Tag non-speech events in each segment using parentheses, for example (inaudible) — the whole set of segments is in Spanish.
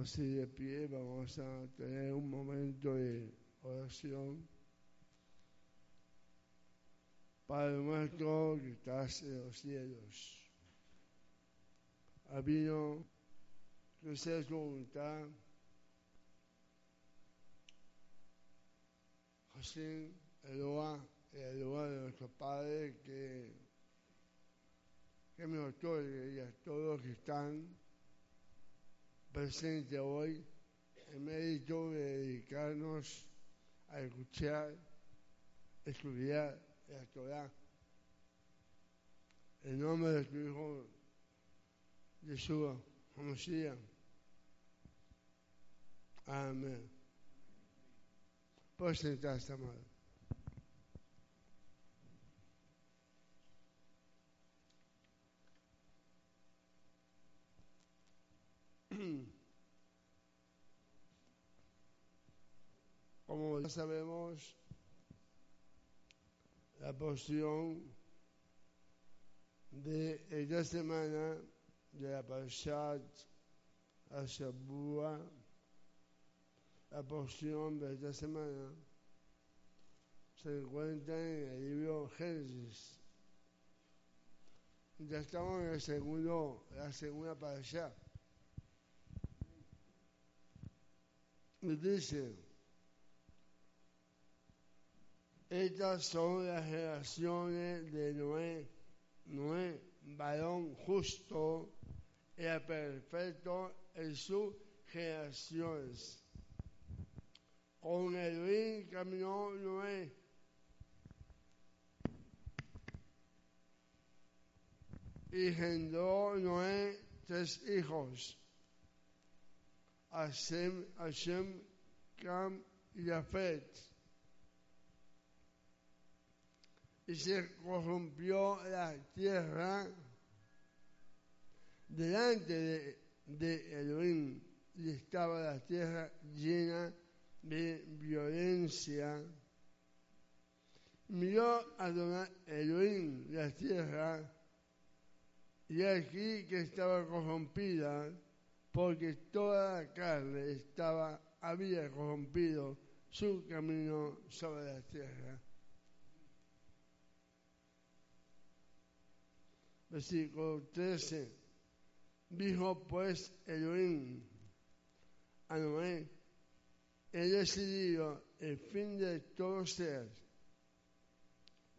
Así de pie vamos a tener un momento de oración. Padre nuestro que estás en los cielos, habido que sea tu voluntad, así Eloa, Eloa de nuestro Padre, que, que me otorgue y a todos los que están presente hoy el mérito de dedicarnos a escuchar, estudiar la Torah. En nombre de tu Hijo Yeshua, Hamashiach. Amén. Puedes sentarse, amado. (clears throat) Como ya sabemos, la porción de esta semana de la Parshat Ashabua, la porción de esta semana se encuentra en el libro Génesis. Ya estamos en el segundo, la segunda Parshat. Y dice, estas son las generaciones de Noé. Noé, varón justo, era perfecto en sus generaciones. Con Elohim caminó Noé. Y engendró Noé tres hijos. Hashem, Hashem, Cam y Jafet. Y se corrompió la tierra delante de, Elohim y estaba la tierra llena de violencia. Miró a don Elohim la tierra y aquí que estaba corrompida porque toda la carne estaba, había corrompido su camino sobre la tierra. Versículo 13. Dijo pues Elohim a Noé, he decidido el fin de todo ser,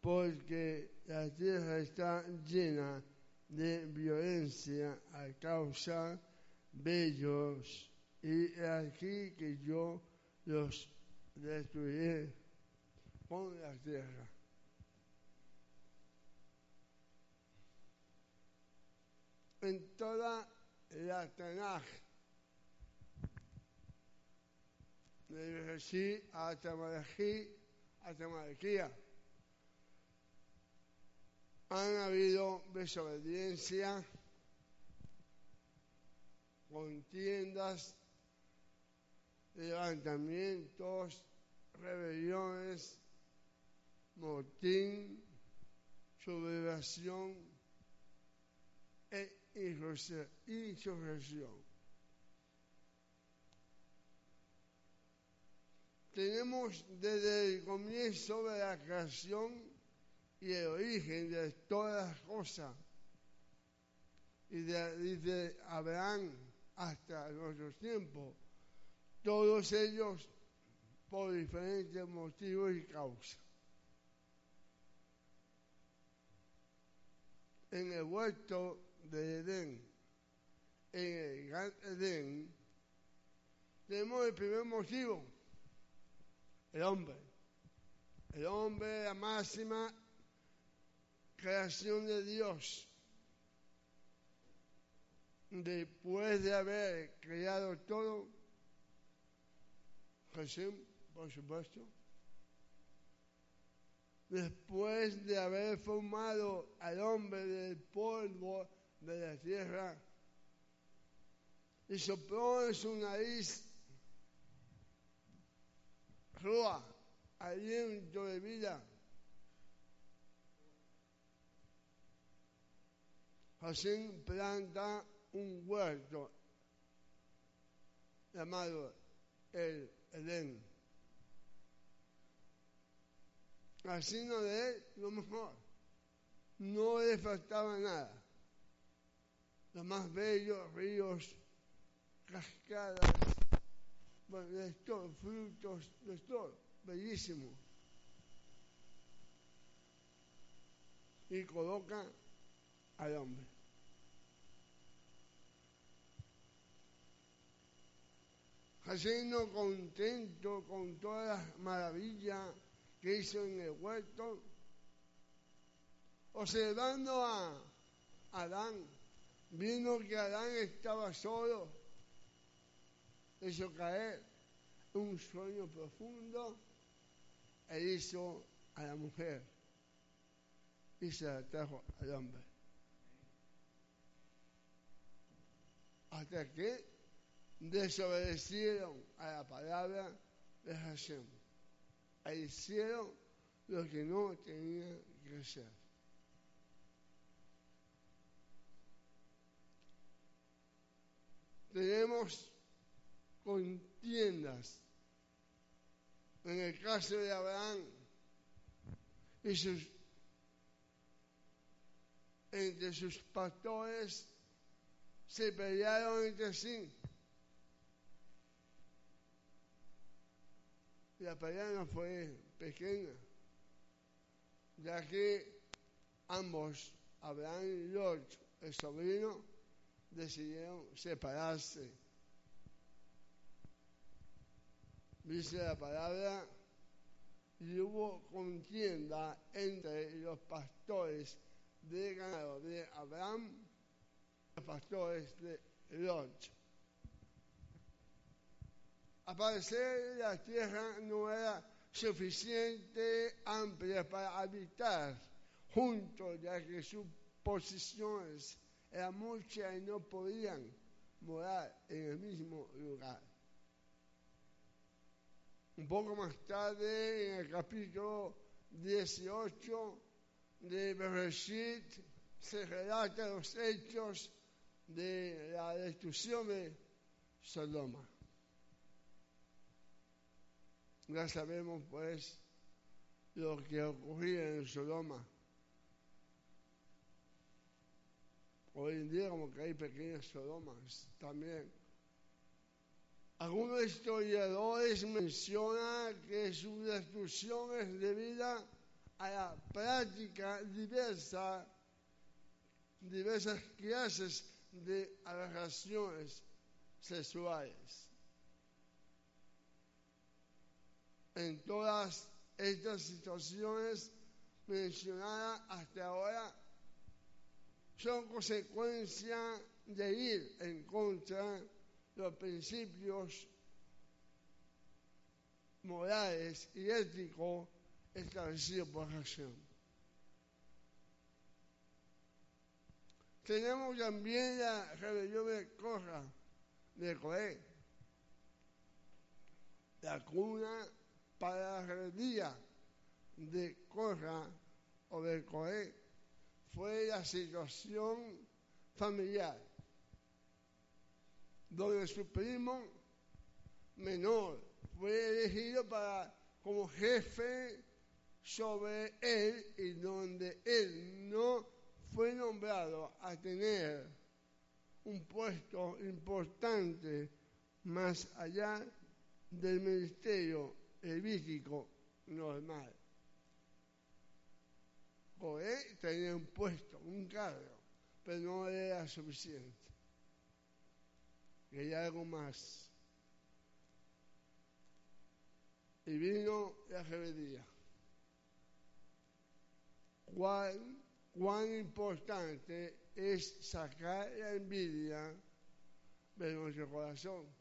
porque la tierra está llena de violencia a causa de ellos, y aquí que yo los destruiré con la tierra. En toda la Tanaj, de Bereshí hasta Malají, hasta Malaquía, han habido desobediencia, contiendas, levantamientos, rebeliones, motín, sublevación e insurrección. Tenemos desde el comienzo de la creación y el origen de todas las cosas, y desde Abraham hasta nuestros tiempos, todos ellos por diferentes motivos y causas. En el huerto de Edén, en el Gran Edén, tenemos el primer motivo, el hombre. El hombre, la máxima creación de Dios. Después de haber creado todo, Jesús, por supuesto, después de haber formado al hombre del polvo de la tierra y sopló en su nariz rúa, aliento de vida. Hashem planta un huerto llamado el Edén. Haciendo de él lo mejor. No le faltaba nada. Los más bellos ríos, cascadas, bueno, de todo, frutos, de todo, bellísimo. Y coloca al hombre. Haciendo contento con todas las maravillas que hizo en el huerto, observando a Adán, vino que Adán estaba solo, hizo caer un sueño profundo e hizo a la mujer y se la trajo al hombre. Hasta que desobedecieron a la palabra de Hashem. E hicieron lo que no tenían que hacer. Tenemos contiendas. En el caso de Abraham y sus, entre sus pastores se pelearon entre sí. La pelea no fue pequeña, ya que ambos, Abraham y Lot, el sobrino, decidieron separarse. Dice la palabra, y hubo contienda entre los pastores de ganado de Abraham y los pastores de Lot. Al parecer la tierra no era suficiente amplia para habitar juntos, ya que sus posiciones eran muchas y no podían morar en el mismo lugar. Un poco más tarde, en el capítulo 18 de Bereshit, se relatan los hechos de la destrucción de Sodoma. Ya sabemos pues lo que ocurría en Sodoma. Hoy en día como que hay pequeñas Sodomas también. Algunos historiadores mencionan que su destrucción es debida a la práctica diversa, diversas clases de aberraciones sexuales. En todas estas situaciones mencionadas hasta ahora son consecuencia de ir en contra de los principios morales y éticos establecidos por Hashem. Tenemos también la rebelión de Corra, de Coé, la cuna para la rebeldía de Corra o de Coé fue la situación familiar, donde su primo menor fue elegido para, como jefe sobre él y donde él no fue nombrado a tener un puesto importante más allá del ministerio levítico normal. Coé tenía un puesto, un cargo, pero no era suficiente. Quería algo más. Y vino la rebeldía. ¿Cuán, cuán importante es sacar la envidia de nuestro corazón?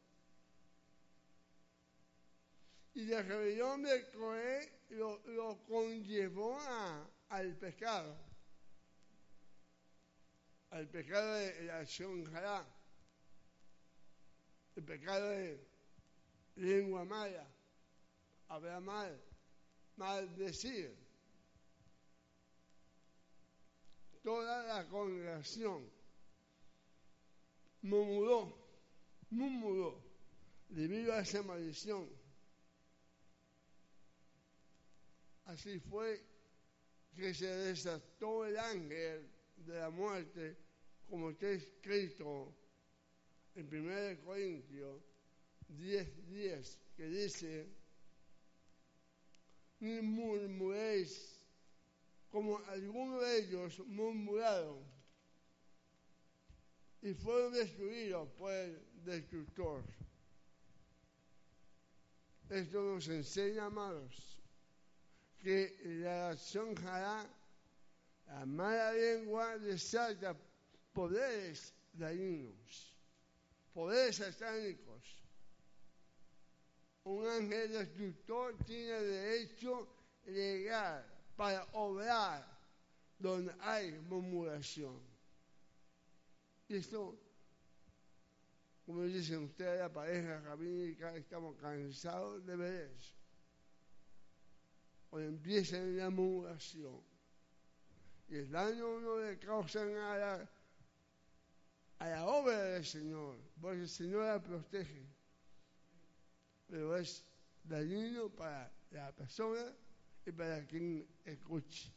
Y la rebelión de Coé lo, lo conllevó a, al pecado, al pecado de la acción jará, el pecado de lengua mala, hablar mal, maldecir. Toda la congregación murmuró, murmuró debido a esa maldición. Así fue que se desató el ángel de la muerte, como está escrito en 1 Corintios 10, 10, que dice, ni murmuréis como algunos de ellos murmuraron y fueron destruidos por el destructor. Esto nos enseña, amados, que la acción hará la mala lengua desata poderes dañinos, poderes satánicos. Un ángel destructor tiene derecho legal para obrar donde hay murmuración. Y esto, como dicen ustedes, la pareja rabínica, estamos cansados de ver eso. Cuando empieza la murmuración y el daño no le causan a la, a la obra del Señor, porque el Señor la protege, pero es dañino para la persona y para quien escuche.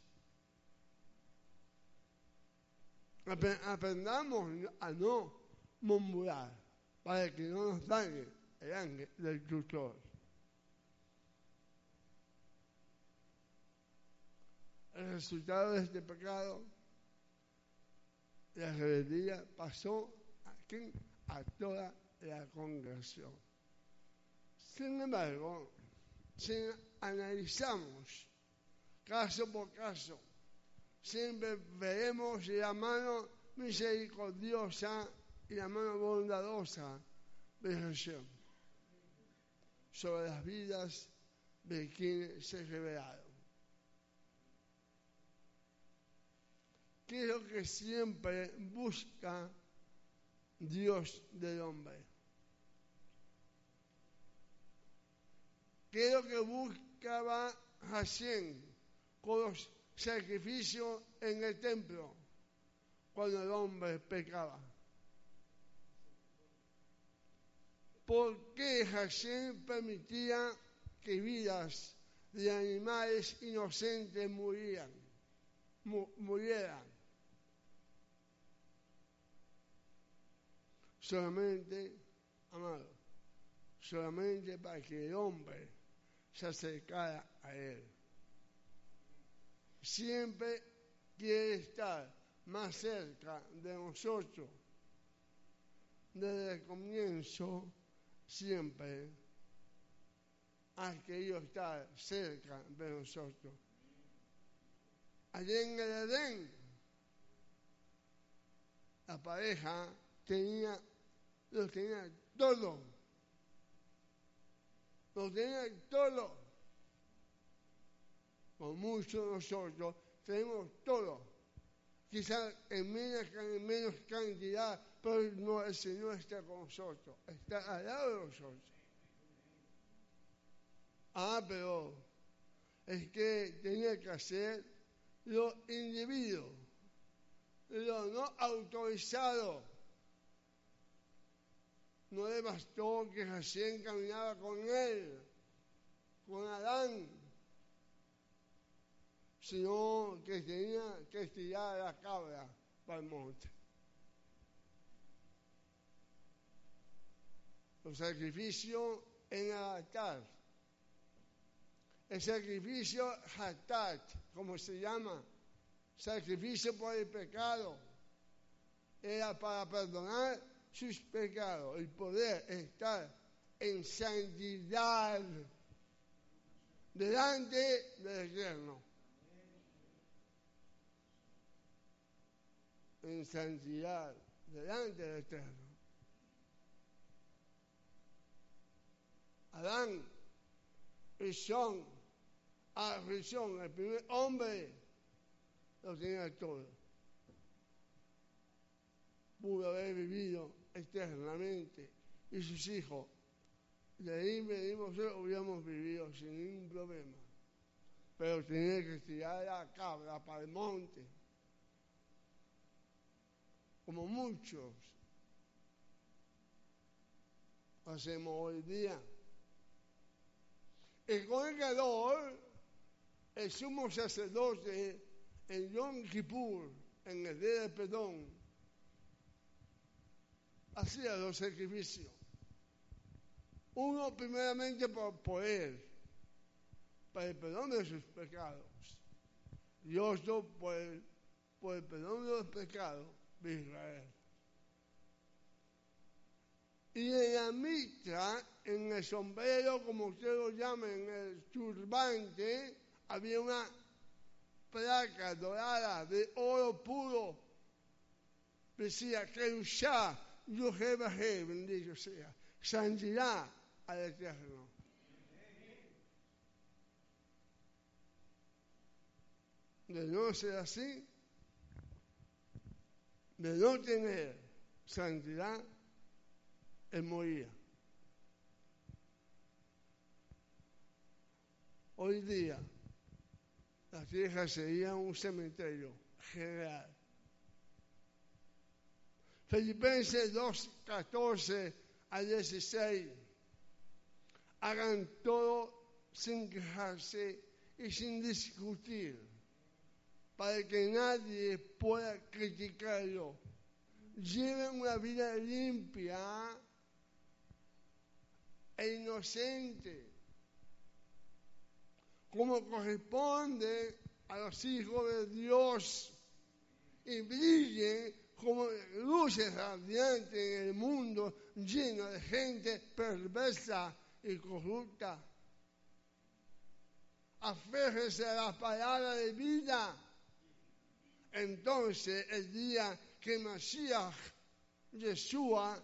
Aprendamos a no murmurar para que no nos dañe el ángel del tutor. El resultado de este pecado, la rebeldía pasó a, toda la congregación. Sin embargo, si analizamos caso por caso, siempre veremos la mano misericordiosa y la mano bondadosa de Jesús sobre las vidas de quienes se revelaron. ¿Qué es lo que siempre busca Dios del hombre? ¿Qué es lo que buscaba Hashem con los sacrificios en el templo cuando el hombre pecaba? ¿Por qué Hashem permitía que vidas de animales inocentes murieran? murieran? Solamente, amado, solamente para que el hombre se acercara a Él. Siempre quiere estar más cerca de nosotros. Desde el comienzo, siempre ha querido estar cerca de nosotros. Allí en el Edén, la pareja tenía, lo tenía todo lo tienen todo. Con muchos nosotros tenemos todo. Quizás en menos, en cantidad, pero no, el Señor está con nosotros, está al lado de nosotros. Ah, pero es que tenía que hacer lo individuo, lo no autorizado no le bastó que Hashem caminaba con él, con Adán, sino que tenía que estirar la cabra para el monte. Los sacrificios en el altar. El sacrificio hatat, como se llama, sacrificio por el pecado, era para perdonar sus pecados, el poder estar en santidad delante del Eterno. En santidad delante del Eterno. Adán, Rishon, a Rishon, el primer hombre, lo tenía todo. Pudo haber vivido eternamente y sus hijos. De ahí venimos, hubiéramos vivido sin ningún problema. Pero tenía que tirar la cabra para el monte. Como muchos. hacemos hoy día. El colgador, el sumo sacerdote en Yom Kippur, en el día del perdón, hacía los sacrificios. Uno primeramente por poder, para el perdón de sus pecados, y otro por el, por el perdón de los pecados de Israel. Y en la mitra, en el sombrero, como ustedes lo llaman, en el turbante, había una placa dorada de oro puro. Decía, Kerushá, Yohebahe, bendito sea, santidad al Eterno. De no ser así, de no tener santidad, él moría. Hoy día, la tierra sería un cementerio general. Filipenses 2, 14 a 16. Hagan todo sin quejarse y sin discutir, para que nadie pueda criticarlo. Lleven una vida limpia e inocente, como corresponde a los hijos de Dios, y brillen como luces radiantes en el mundo lleno de gente perversa y corrupta. Aférrese a la palabra de vida. Entonces el día que Mashiach, Yeshua,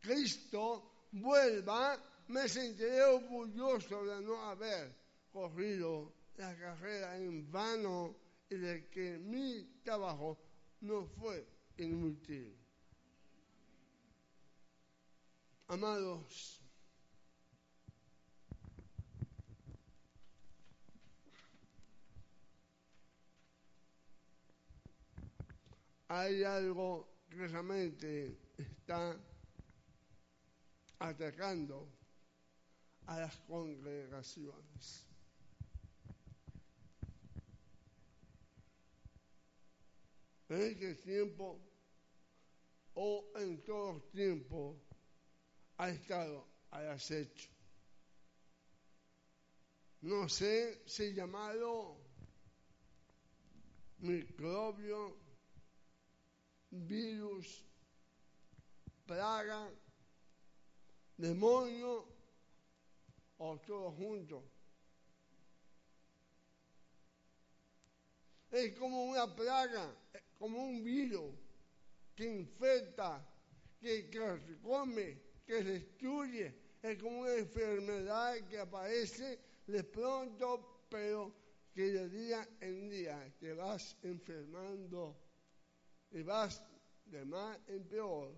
Cristo, vuelva, me sentiré orgulloso de no haber corrido la carrera en vano y de que mi trabajo no fue inútil. Amados, hay algo que realmente está atacando a las congregaciones. En este tiempo o en todos tiempos ha estado al acecho. No sé si llamado microbio, virus, plaga, demonio o todo junto. Es como una plaga, como un virus que infecta, que, come, que destruye. Es como una enfermedad que aparece de pronto, pero que de día en día te vas enfermando y vas de más en peor.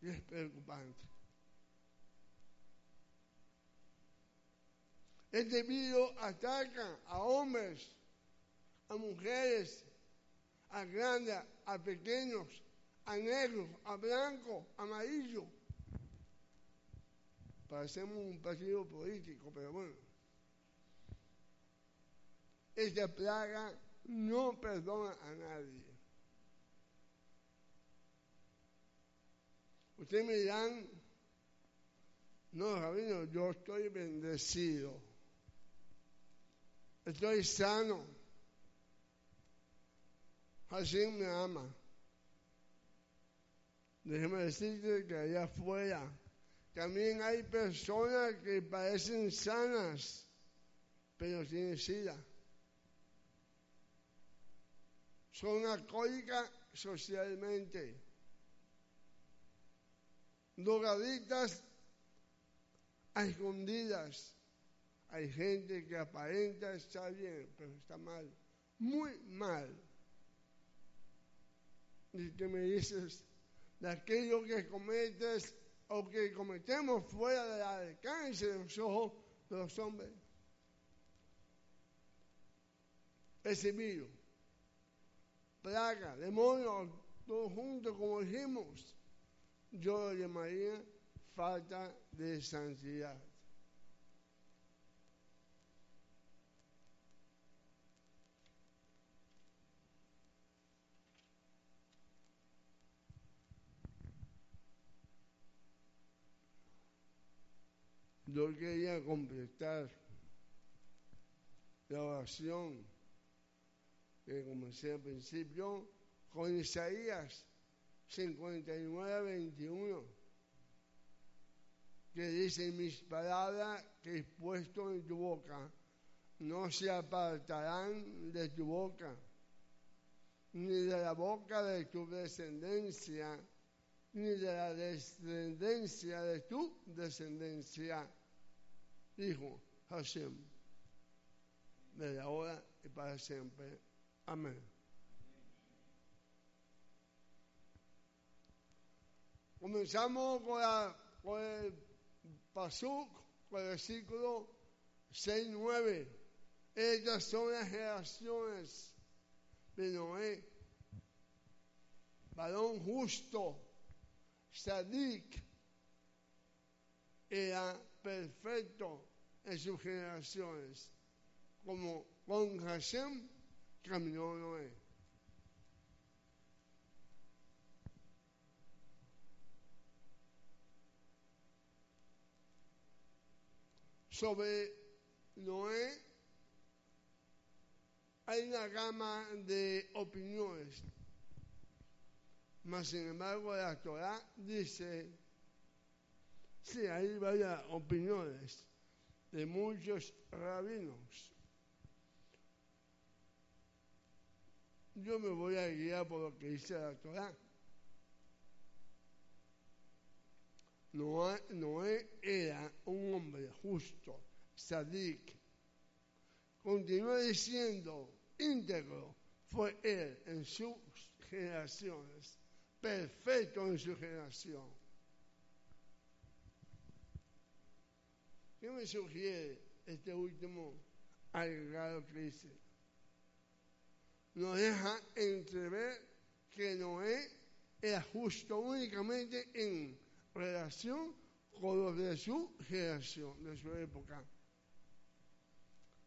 Y es preocupante. Este virus ataca a hombres, a mujeres, a grandes, a pequeños, a negros, a blancos, amarillos. Parecemos un partido político, pero bueno. Esta plaga no perdona a nadie. Ustedes me dirán, no, Rabino, yo estoy bendecido. Estoy sano. Así me ama. Déjeme decirte que allá afuera también hay personas que parecen sanas, pero tienen sida. Son alcohólicas socialmente, drogaditas a escondidas. Hay gente que aparenta estar bien, pero está mal, muy mal. Y que me dices, de aquello que cometes o que cometemos fuera del alcance de los ojos de los hombres. Ese virus, plaga, demonios, todos juntos, como dijimos, yo lo llamaría falta de santidad. Yo quería completar la oración que comencé al principio con Isaías 59, 21, que dice, mis palabras que he puesto en tu boca no se apartarán de tu boca, ni de la boca de tu descendencia, ni de la descendencia de tu descendencia, dijo Hashem, desde ahora y para siempre. Amén. Comenzamos con, la, con el Pasuk, con el versículo 6-9. Estas son las generaciones de Noé. Varón justo, Sadik, era perfecto en sus generaciones, como con Hashem caminó Noé. Sobre Noé hay una gama de opiniones, mas sin embargo la Torah dice, sí, hay varias opiniones de muchos rabinos. Yo me voy a guiar por lo que dice la Torah. Noé, era un hombre justo, sadik. Continúa diciendo, íntegro fue él en sus generaciones, perfecto en su generación. ¿Qué me sugiere este último agregado que dice? Nos deja entrever que Noé era justo únicamente en relación con los de su generación, de su época.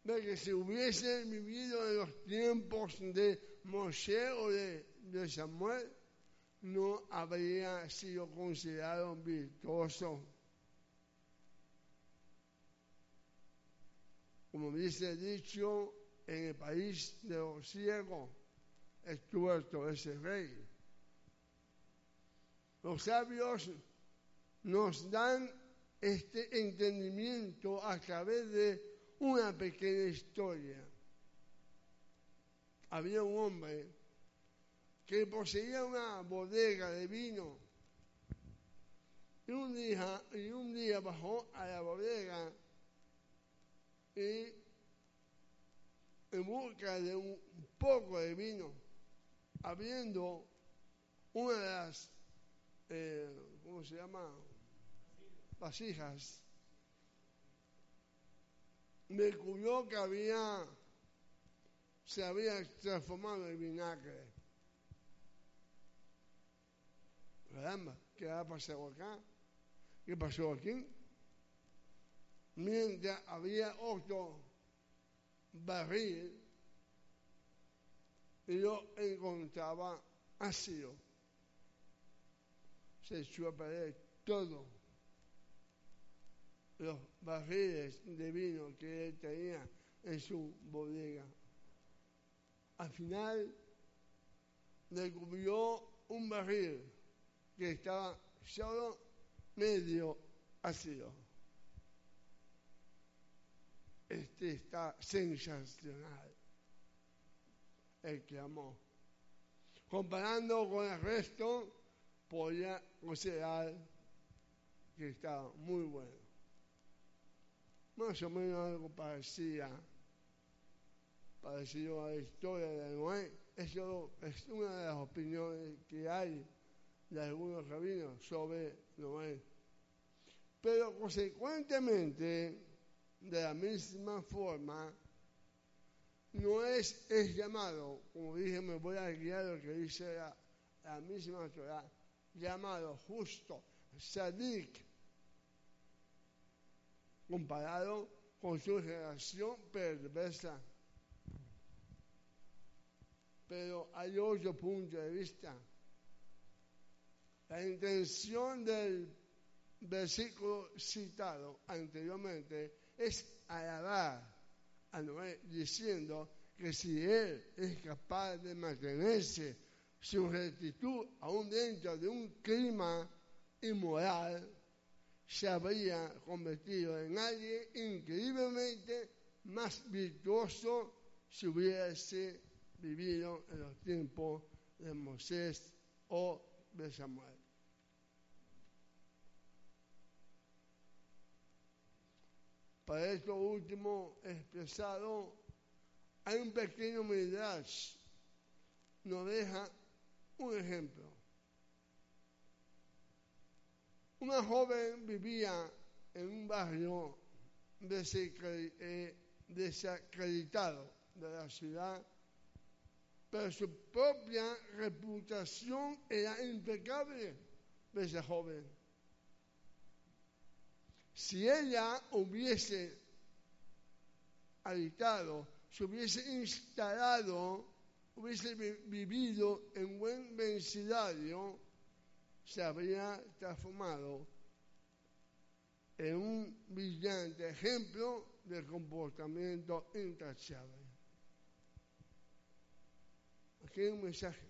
De que si hubiese vivido en los tiempos de Moshe o de, de Samuel, no habría sido considerado virtuoso. Como dice dicho, en el país de los ciegos estuvo ese rey. Los sabios nos dan este entendimiento a través de una pequeña historia. Había un hombre que poseía una bodega de vino y un día, y un día bajó a la bodega y en busca de un poco de vino, abriendo una de las, eh, ¿cómo se llama? Vasijas. Descubrió que había, se había transformado en vinagre. Caramba, ¿qué ha pasado acá? ¿Qué pasó aquí? Mientras había otro barril lo encontraba ácido. Se echó a perder todo. Los barriles de vino que él tenía en su bodega. Al final descubrió un barril que estaba solo medio ácido. Este está sensacional. El que. Comparando con el resto, podía considerar que está muy bueno. Más o menos algo parecía, parecido a la historia de Noé. Eso es una de las opiniones que hay de algunos rabinos sobre Noé. Pero consecuentemente, de la misma forma, no es, llamado, como dije, me voy a guiar lo que dice la, la misma Torah, llamado justo, sadik, comparado con su generación perversa. Pero hay otro punto de vista. La intención del versículo citado anteriormente es alabar a Noé diciendo que si él es capaz de mantenerse su rectitud aún dentro de un clima inmoral, se habría convertido en alguien increíblemente más virtuoso si hubiese vivido en los tiempos de Moisés o de Samuel. Para esto último expresado, hay un pequeño midrash, nos deja un ejemplo. Una joven vivía en un barrio eh, desacreditado de la ciudad, pero su propia reputación era impecable de esa joven si ella hubiese habitado, se hubiese instalado, hubiese vivido en buen vencidario, se habría transformado en un brillante ejemplo de comportamiento intachable. Aquí hay un mensaje.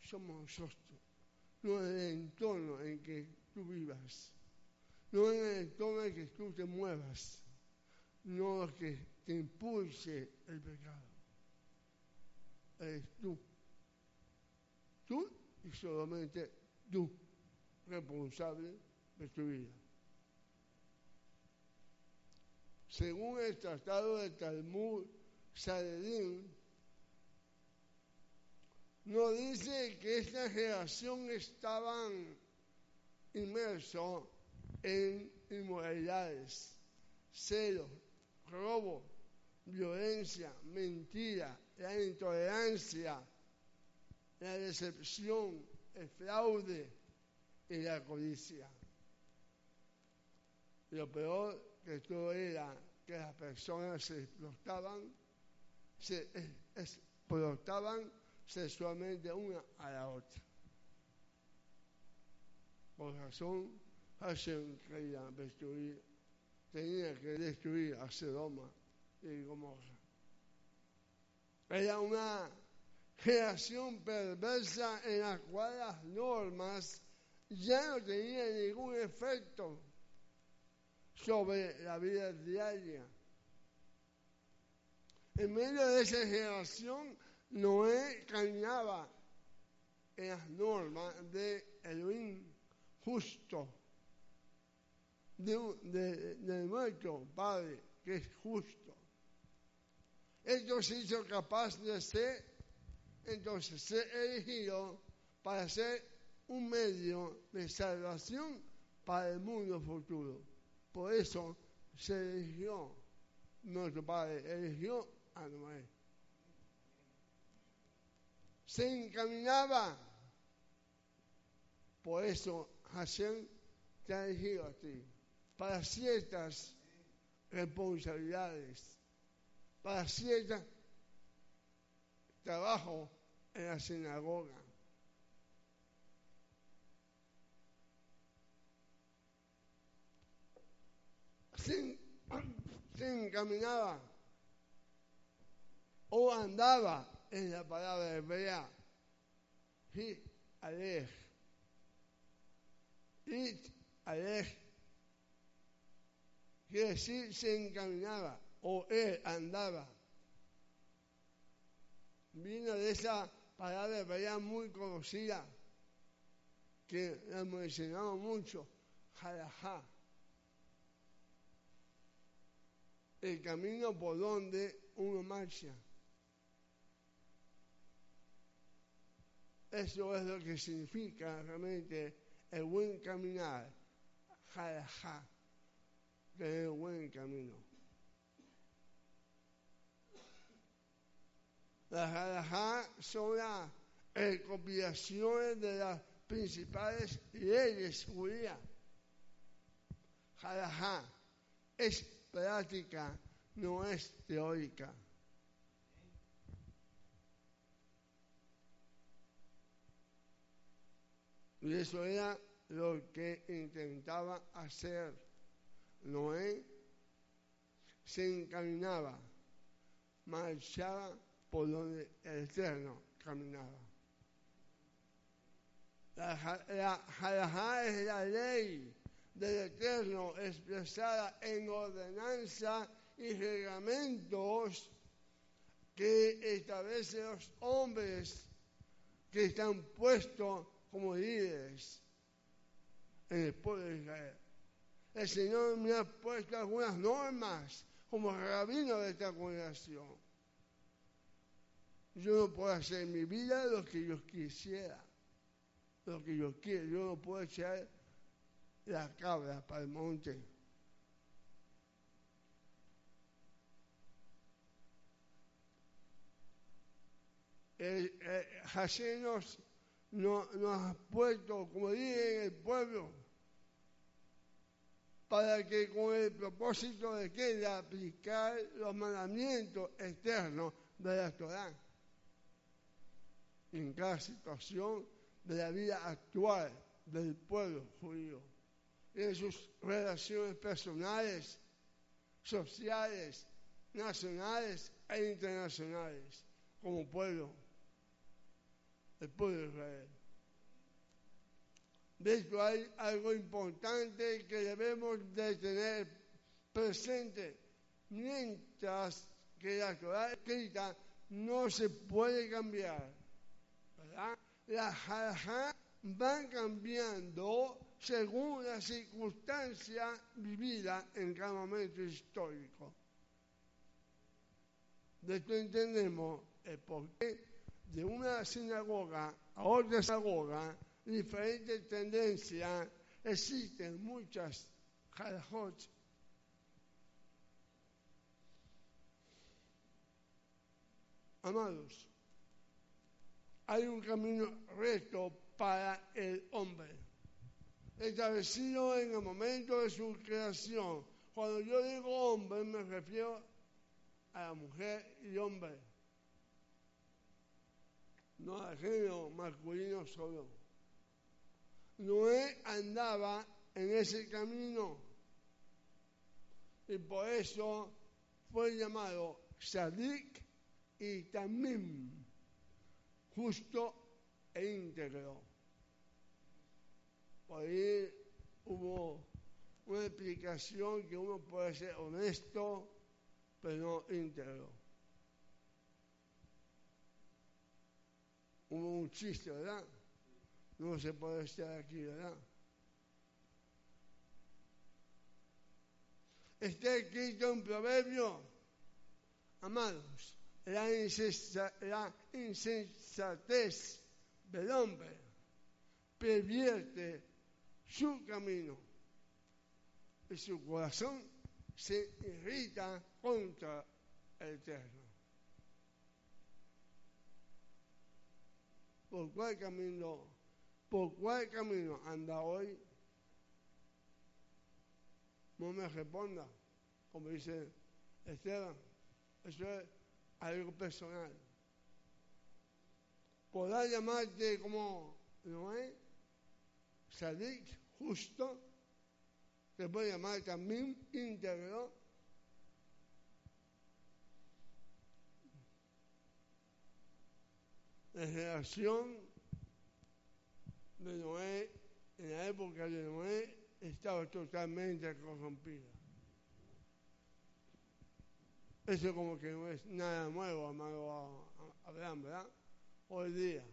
Somos nosotros, no el entorno en que tú vivas no en el entorno en que tú te muevas, no que te impulse el pecado. Eres tú. Tú y solamente tú, responsable de tu vida. Según el tratado del Talmud Saledín, no dice que esta generación estaban inmersos en inmoralidades, celos, robo, violencia, mentira, la intolerancia, la decepción, el fraude y la codicia. Lo peor que todo era que las personas se explotaban, se explotaban sexualmente una a la otra. Por razón Hashem quería destruir, tenía que destruir a Sodoma y Gomorra. Era una creación perversa en la cual las normas ya no tenían ningún efecto sobre la vida diaria. En medio de esa generación, Noé caminaba en las normas de Elohim justo de, nuestro Padre, que es justo. Esto se hizo capaz de ser, entonces, ser elegido para ser un medio de salvación para el mundo futuro. Por eso se eligió, nuestro Padre eligió a Noé. Se encaminaba, por eso Hashem te ha elegido a ti para ciertas responsabilidades, para ciertos trabajo en la sinagoga. Se, encaminaba o andaba en la palabra hebrea. Y alej. Y alej quiere decir se encaminaba o él andaba. Vino de esa palabra muy conocida que la mencionamos mucho, jalajá. El camino por donde uno marcha. Eso es lo que significa realmente el buen caminar, jalajá de buen camino. Las halajá son las recopilaciones de las principales leyes judías. Halajá es práctica, no es teórica. Y eso era lo que intentaba hacer Noé. Se encaminaba, marchaba por donde el Eterno caminaba. La, la es la ley del Eterno expresada en ordenanza y reglamentos que establecen los hombres que están puestos como líderes en el pueblo de Israel. El Señor me ha puesto algunas normas como rabino de esta congregación. Yo no puedo hacer en mi vida lo que yo quisiera, lo que yo quiero. Yo no puedo echar la cabra para el monte. El, nos, nos, ha puesto, como dije, en el pueblo, para que con el propósito de que de aplicar los mandamientos externos de la Torah en cada situación de la vida actual del pueblo judío, en sus relaciones personales, sociales, nacionales e internacionales, como pueblo, el pueblo de. De hecho, hay algo importante que debemos de tener presente. Mientras que la Torah escrita no se puede cambiar, ¿verdad? La jalajá van cambiando según la circunstancia vivida en cada momento histórico. De esto entendemos el porqué de una sinagoga a otra sinagoga, diferentes tendencias, existen muchas halajot. Amados, hay un camino recto para el hombre, establecido en el momento de su creación. Cuando yo digo hombre, me refiero a la mujer y hombre, no al género masculino solo. Noé andaba en ese camino y por eso fue llamado Sadik y Tamim, justo e íntegro. Por ahí hubo una explicación que uno puede ser honesto, pero no íntegro. Hubo un chiste, ¿verdad? No se puede estar aquí, ¿verdad? Está escrito en proverbio, amados, la, la insensatez del hombre pervierte su camino y su corazón se irrita contra el Eterno. ¿Por cuál camino, por cuál camino anda hoy? No me responda, como dice Esteban, eso es algo personal. Podrá llamarte como Noé, Sadik, justo, se puede llamar también íntegro. La generación de Noé, en la época de Noé, estaba totalmente corrompida. Eso como que no es nada nuevo, amado Abraham, ¿verdad? Hoy día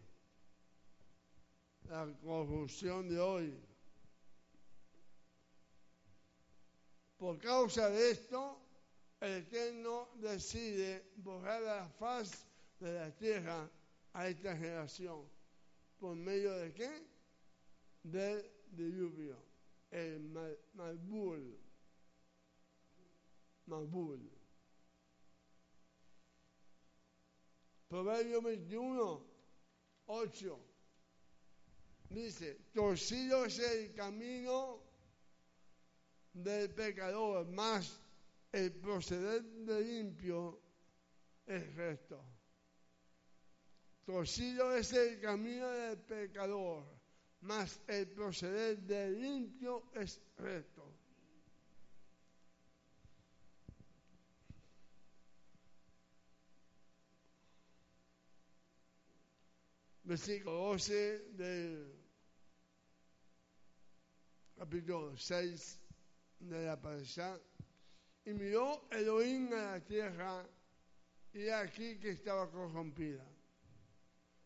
la corrupción de hoy. Por causa de esto, el Eterno decide borrar la faz de la tierra a esta generación. ¿Por medio de qué? Del diluvio, el Malbul. Malbul. Proverbio 21, 8 dice, torcido es el camino del pecador, más el proceder de limpio es recto. Torcido es el camino del pecador, más el proceder de limpio es recto. Versículo 12 del capítulo 6 de la Parashá. Y miró Elohim a la tierra y aquí que estaba corrompida,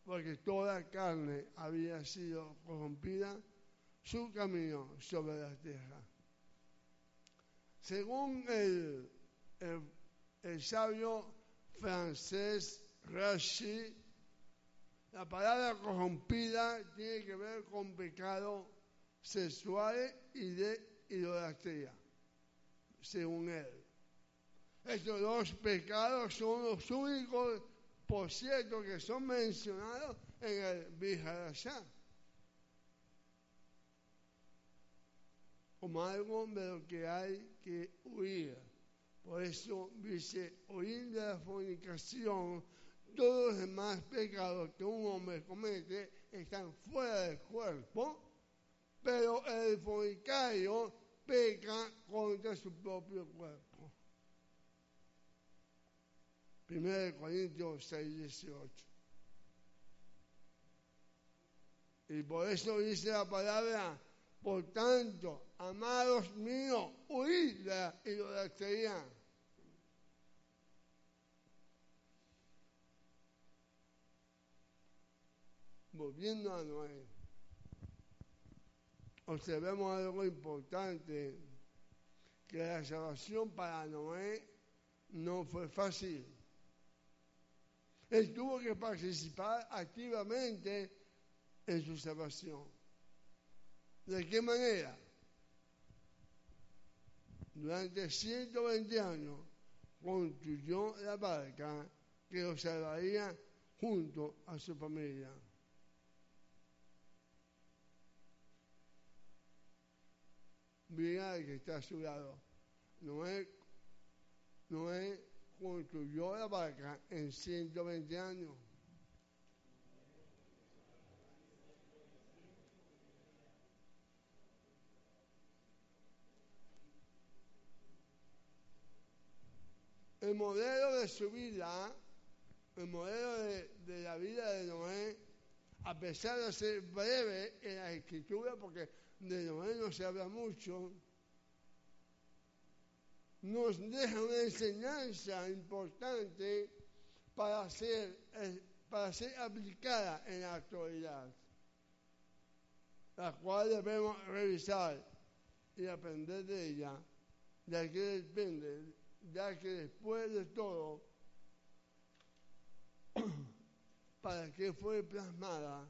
porque toda carne había sido corrompida su camino sobre la tierra. Según el, el, sabio francés Rashi, la palabra corrompida tiene que ver con pecado sexuales y de idolatría, según él. Estos dos pecados son los únicos, por cierto, que son mencionados en el Vijarashá. Como algo de lo que hay que huir. Por eso dice, huir de la fornicación, todos los demás pecados que un hombre comete están fuera del cuerpo pero el fornicario peca contra su propio cuerpo. 1 Corintios 6, 18. Y por eso dice la palabra, por tanto, amados míos, huid de la idolatría. Volviendo a Noé observemos algo importante, que la salvación para Noé no fue fácil. Él tuvo que participar activamente en su salvación. ¿De qué manera? Durante 120 años construyó la barca que lo salvaría junto a su familia. mira que está a su lado. Noé, Noé construyó la barca en 120 años. El modelo de su vida, el modelo de, la vida de Noé, a pesar de ser breve en la escritura, porque de Noé no se habla mucho, nos deja una enseñanza importante para ser, eh, para ser aplicada en la actualidad, la cual debemos revisar y aprender de ella, ya que depende, ya que después de todo, (clears throat) para que fue plasmada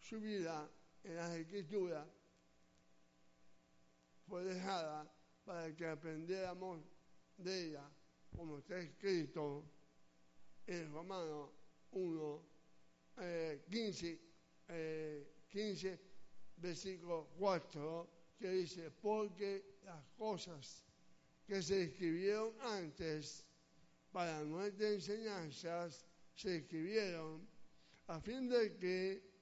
su vida en las escrituras fue dejada para que aprendiéramos de ella, como está escrito en Romanos 1, 15, 15, versículo 4, que dice, porque las cosas que se escribieron antes para nuestras enseñanzas se escribieron a fin de que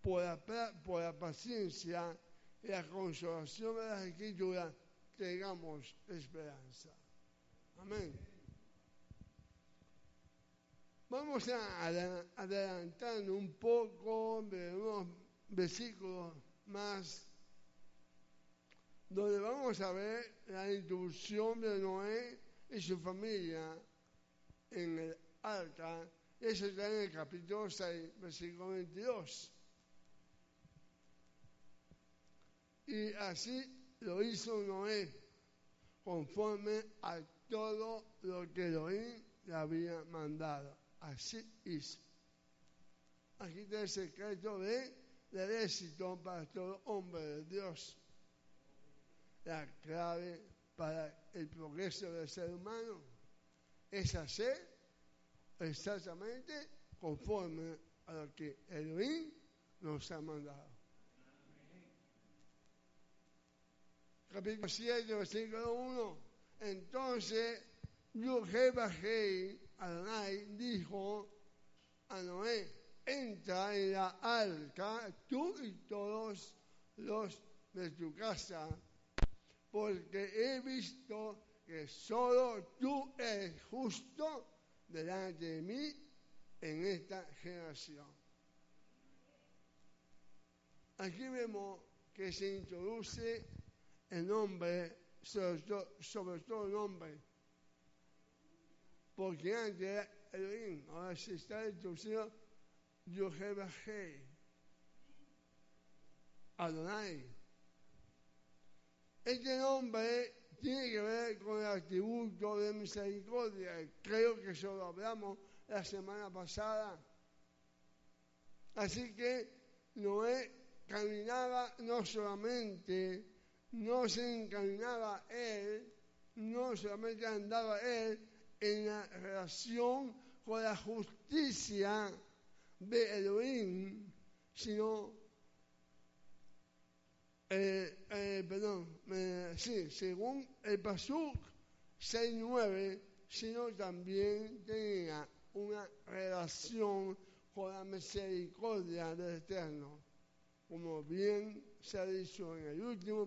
por la, paciencia y la consolación de las escrituras tengamos esperanza. Amén. Vamos a adelantar un poco de unos versículos más, donde vamos a ver la introducción de Noé y su familia en el arca. Eso está en el capítulo 6, versículo 22. Y así lo hizo Noé, conforme a todo lo que Elohim le había mandado. Así hizo. Aquí está el secreto de, del éxito para todo hombre de Dios. La clave para el progreso del ser humano es hacer exactamente conforme a lo que Elohim nos ha mandado. Capítulo 7, versículo 1. Entonces, Yuhebahei Adonai dijo a Noé, entra en la arca tú y todos los de tu casa, porque he visto que solo tú eres justo delante de mí en esta generación. Aquí vemos que se introduce el nombre, sobre todo, el nombre, porque antes era Elohim, ahora se está introduciendo Yohebahei, Adonai. Este nombre tiene que ver con el atributo de misericordia. Creo que eso lo hablamos la semana pasada. Así que Noé caminaba no solamente, no se encaminaba él, no solamente andaba él en la relación con la justicia de Elohim, sino, eh, eh, perdón, sí, según el Pasuk 6.9, sino también tenía una relación con la misericordia del Eterno, como bien se ha dicho en el último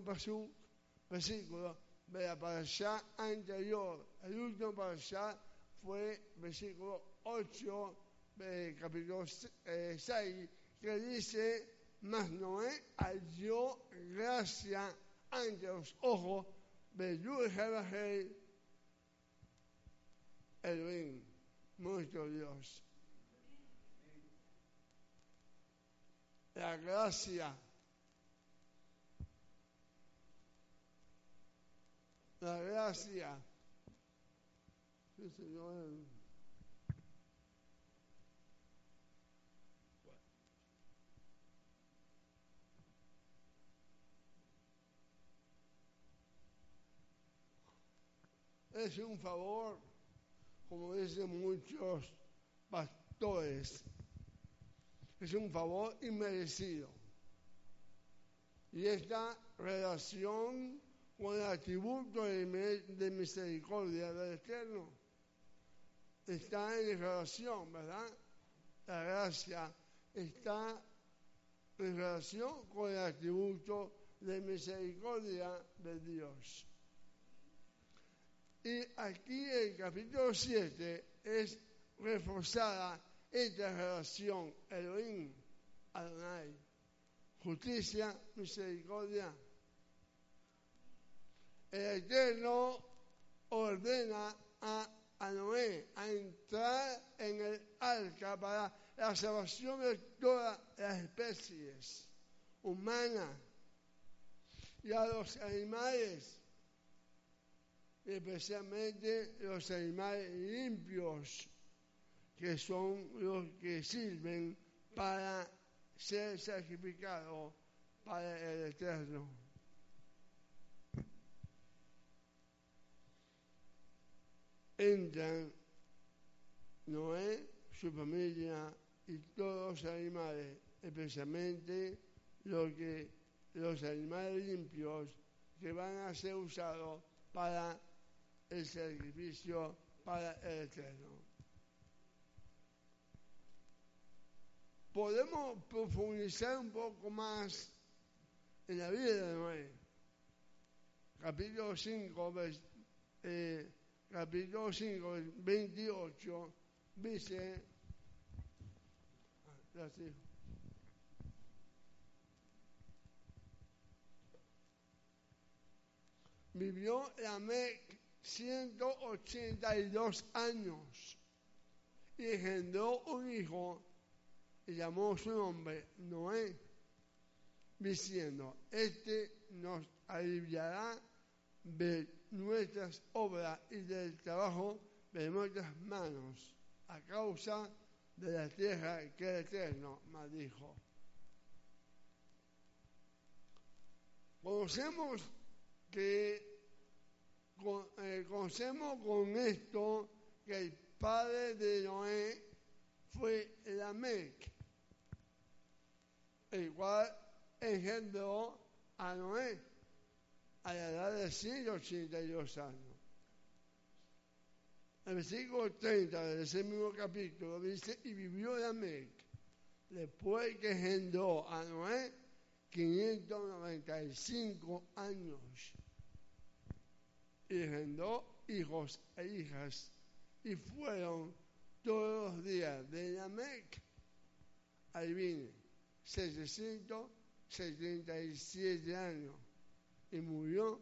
versículo de la parasha anterior. El último parasha fue versículo 8 del capítulo 6, que dice, mas Noé halló gracia ante los ojos de Yud Elohim, nuestro Dios. La gracia la gracia. Señor. Es un favor, como dicen muchos pastores, es un favor inmerecido. Y esta relación con el atributo de misericordia del Eterno. Está en relación, ¿verdad? La gracia está en relación con el atributo de misericordia de Dios. Y aquí el capítulo 7 es reforzada esta relación Elohim, Adonai, justicia, misericordia. El Eterno ordena a, Noé a entrar en el arca para la salvación de todas las especies humanas y a los animales, especialmente los animales limpios, que son los que sirven para ser sacrificados para el Eterno. entran Noé, su familia y todos los animales, especialmente los, que, los animales limpios que van a ser usados para el sacrificio para el Eterno. Podemos profundizar un poco más en la vida de Noé. Capítulo 5, eh, capítulo 5, 28, dice, así, vivió Lamec 182 años y engendró un hijo llamó su nombre Noé, diciendo, este nos aliviará de nuestras obras y del trabajo de nuestras manos a causa de la tierra que el Eterno maldijo. Conocemos que eh, conocemos con esto que el padre de Noé fue Lamec, el cual engendró a Noé a la edad de 182 años. El versículo 30 de ese mismo capítulo dice, y vivió Lamec, después que engendró a Noé, 595 años. Y engendró hijos e hijas, y fueron todos los días de Lamec, ahí viene, 777 años, y murió,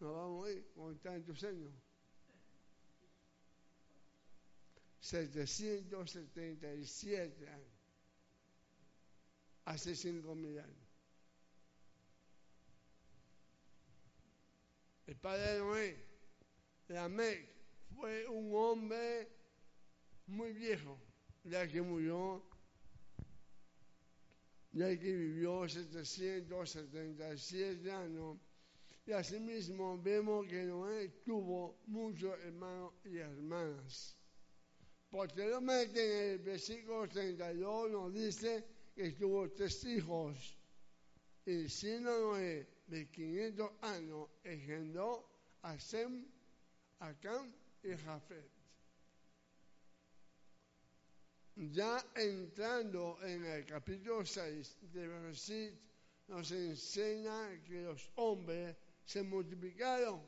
no vamos a ir con tantos años. 777 años, hace 5.000 años. El padre de Noé, Lamec, fue un hombre muy viejo, ya que murió, ya que vivió 777 años. Y asimismo vemos que Noé tuvo muchos hermanos y hermanas. Posteriormente en el versículo 32 nos dice que tuvo tres hijos. Y siendo Noé de 500 años, engendró a Sem, a Cam y Jafet. Ya entrando en el capítulo 6 de Bereshit, nos enseña que los hombres se multiplicaron.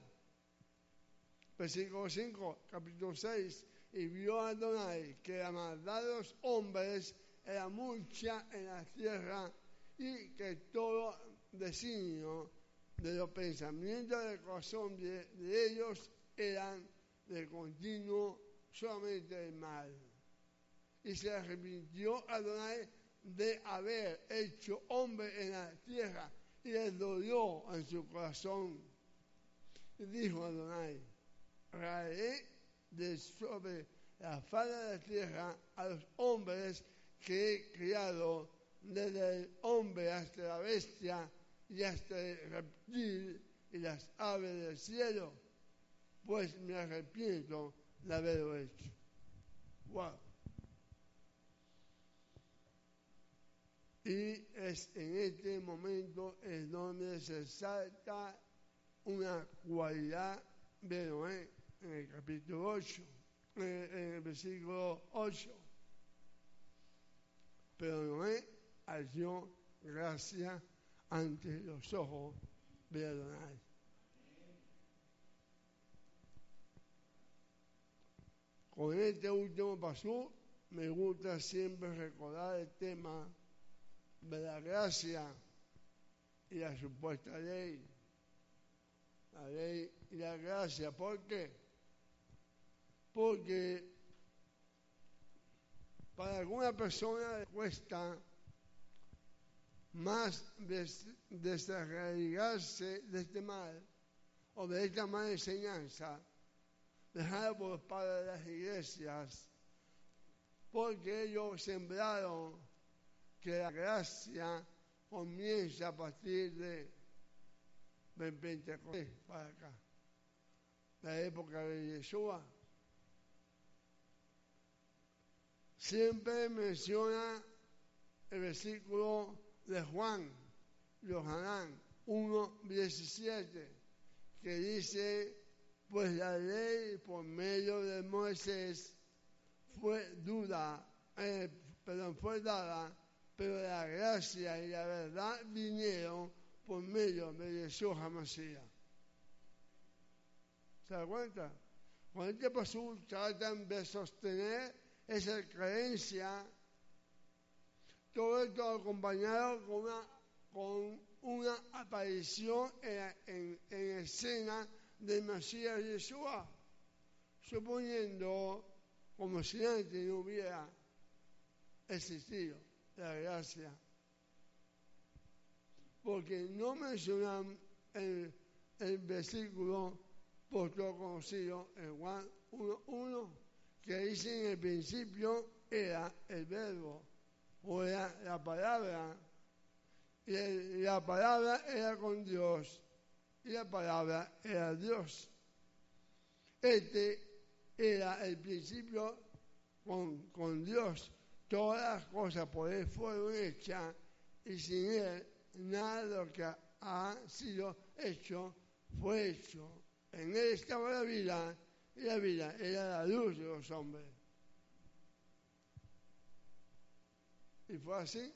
Versículo 5, capítulo 6 y vio a Adonai que la maldad de los hombres era mucha en la tierra y que todo designio de los pensamientos del corazón de, de ellos eran de continuo solamente el mal. Y se arrepintió Adonai de haber hecho hombre en la tierra y le dolió en su corazón. Y dijo Adonai, raeré de sobre la faz de la tierra a los hombres que he criado, desde el hombre hasta la bestia y hasta el reptil y las aves del cielo, pues me arrepiento de haberlo hecho. Wow. Y es en este momento es donde se salta una cualidad de Noé en el capítulo 8, en el versículo 8. Pero Noé halló gracia ante los ojos de Adonai. Con este último paso me gusta siempre recordar el tema de la gracia y la supuesta ley. La ley y la gracia. ¿Por qué? Porque para alguna persona le cuesta más des desarraigarse de este mal o de esta mala enseñanza dejada por los padres de las iglesias, porque ellos sembraron que la gracia comienza a partir de, de Pentecostés para acá, la época de Yeshua. Siempre menciona el versículo de Juan, Johanán 1.17, que dice, pues la ley por medio de Moisés fue duda, eh, perdón, fue dada, pero la gracia y la verdad vinieron por medio de Jesús Hamasía. ¿Se da cuenta? Cuando este pastor tratan de sostener esa creencia, todo esto acompañado con una, con una aparición en, en, en escena del Mesías Yeshua, suponiendo como si antes no hubiera existido la gracia. Porque no mencionan el, el versículo por todo conocido en Juan 1.1, que dice en el principio era el verbo, o era la palabra, y la palabra era con Dios, y la palabra era Dios. Este era el principio con, con Dios. Todas las cosas por Él fueron hechas y sin Él nada de lo que ha sido hecho, fue hecho. En él estaba la vida y la vida era la luz de los hombres. Y fue así.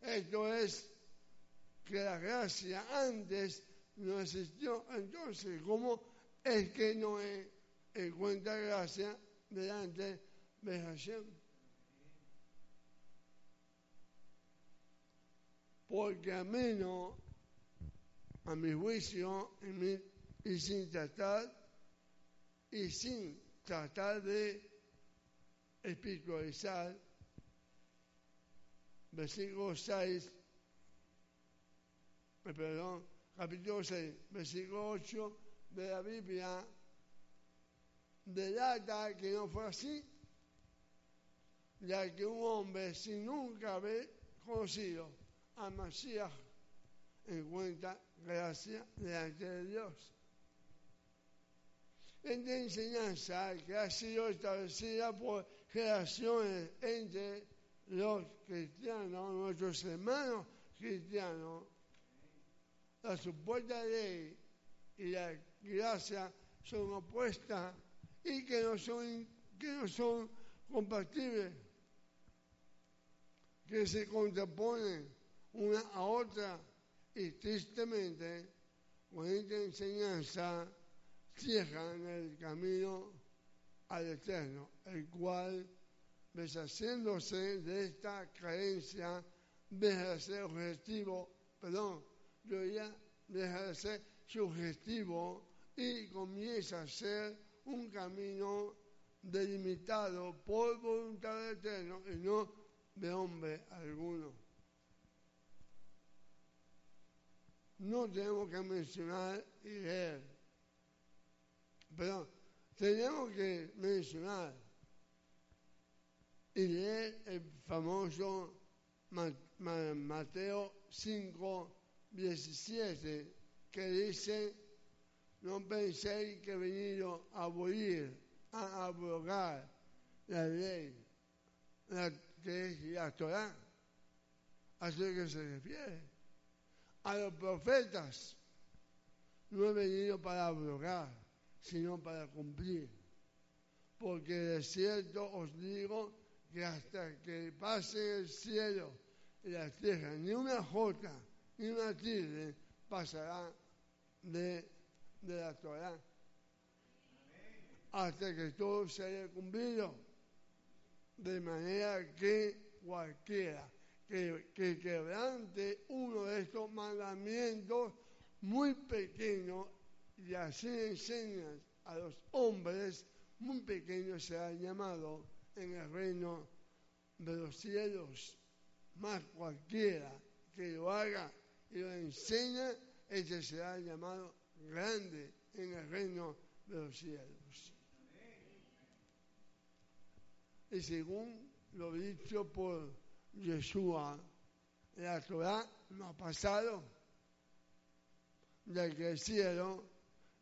Esto es que la gracia antes no existió. Entonces, ¿cómo es que no encuentra gracia delante de Hashem? Porque a menos, a mi juicio, y sin tratar, y sin tratar de espiritualizar, versículo 6, perdón, capítulo 6, versículo 8 de la Biblia, delata que no fue así, ya que un hombre sin nunca haber conocido a Masías encuentra gracia delante de Dios. Esta enseñanza que ha sido establecida por generaciones entre los cristianos, nuestros hermanos cristianos, la supuesta ley y la gracia son opuestas y que no son, que no son compatibles, que se contraponen una a otra y tristemente con esta enseñanza cierran el camino al Eterno, el cual, deshaciéndose de esta creencia, deja de ser objetivo, perdón, yo ya deja de ser sugestivo y comienza a ser un camino delimitado por voluntad del Eterno y no de hombre alguno. No tenemos que mencionar y leer, pero tenemos que mencionar y leer el famoso Mateo 5, 17, que dice, no penséis que he venido a abolir, a abrogar la ley, la, que es la Torah. ¿A qué se refiere? A los profetas. No he venido para abrogar, sino para cumplir. Porque de cierto os digo que hasta que pase el cielo y la tierra, ni una jota, ni una tilde pasará de, de la Torah. Hasta que todo se haya cumplido. De manera que cualquiera que, que quebrante uno de estos mandamientos muy pequeños y así enseñan a los hombres muy pequeños será llamado en el reino de los cielos. Más cualquiera que lo haga y lo enseña, ese será llamado grande en el reino de los cielos. Y según lo dicho por Yeshua, la Torah no ha pasado, ya que el cielo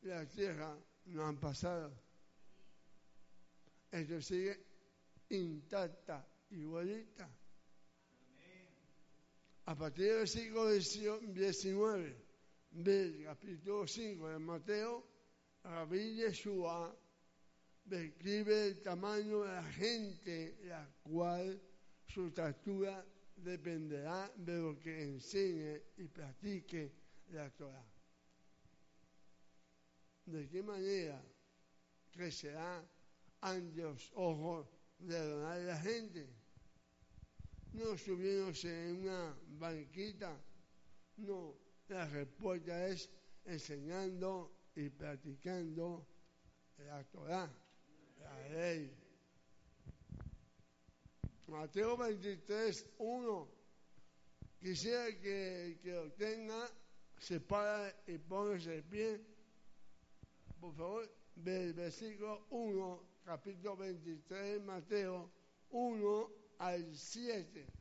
y la tierra no han pasado. Esto sigue intacta, igualita. A partir del siglo XIX del capítulo 5 de Mateo, Rabbi Yeshua describe el tamaño de la gente, la cual su estatura dependerá de lo que enseñe y practique la Torah. ¿De qué manera crecerá ante los ojos de la gente? No subiéndose en una banquita, no, la respuesta es enseñando y practicando la Torah, la ley. Mateo 23, 1. Quisiera que que lo tenga, se para y póngase de pie. Por favor, versículo 1, capítulo 23, Mateo 1 al 7.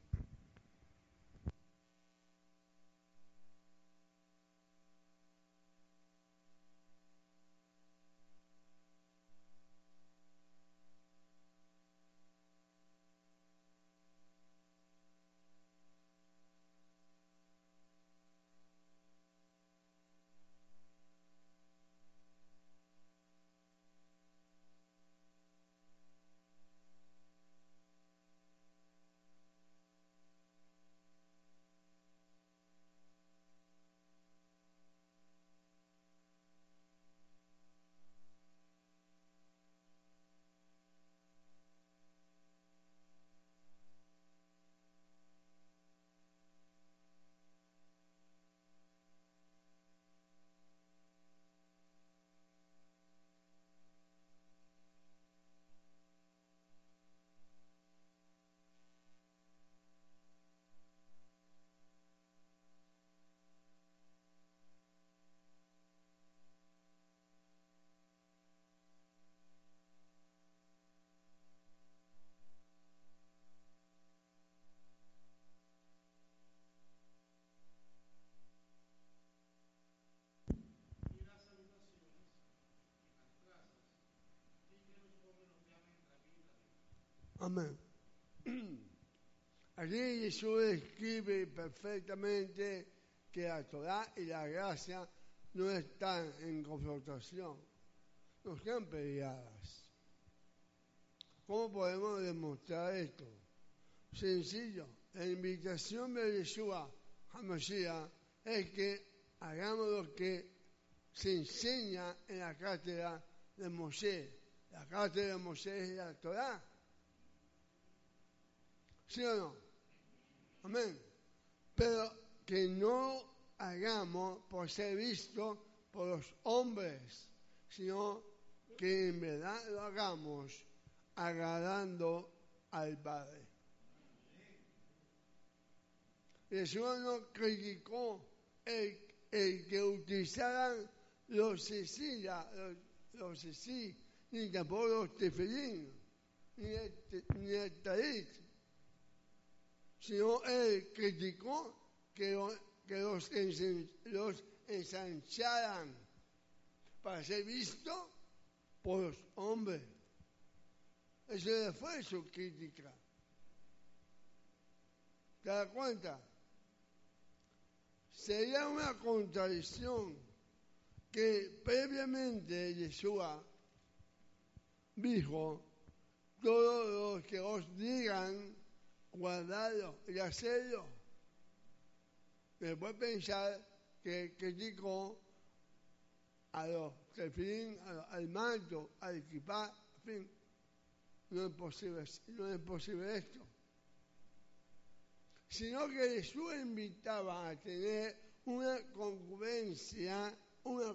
Amén. (clears throat) Allí Jesús describe perfectamente que la Torah y la gracia no están en confrontación, no están peleadas. ¿Cómo podemos demostrar esto? Sencillo, la invitación de Yeshua Hamashiach es que hagamos lo que se enseña en la cátedra de Moshe. La cátedra de Moshe es la Torah. ¿Sí o no? Amén. Pero que no hagamos por ser visto por los hombres, sino que en verdad lo hagamos agradando al Padre. Jesús no criticó el, que utilizaran los Cecilia, los, ni tampoco los tefilín, ni el, ni el sino él criticó que, que los, los ensancharan para ser visto por los hombres. Esa fue su crítica. ¿Te das cuenta? Sería una contradicción que previamente Yeshua dijo, todos los que os digan guardarlo y hacerlo. Después pensar que criticó a los que al manto, al equipar, en fin, no es posible, no es posible esto sino que Jesús invitaba a tener una congruencia, una,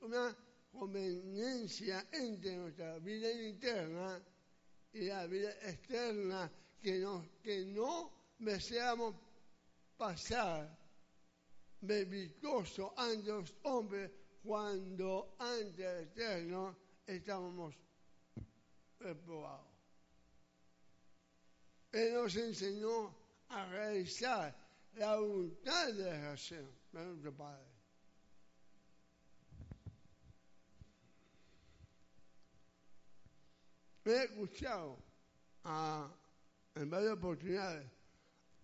una conveniencia entre nuestra vida interna y la vida externa, que, no, que no deseamos pasar de virtuoso ante los hombres cuando ante el Eterno estábamos reprobados. Él nos enseñó a realizar la voluntad de Hashem, de nuestro Padre. He escuchado a, en varias oportunidades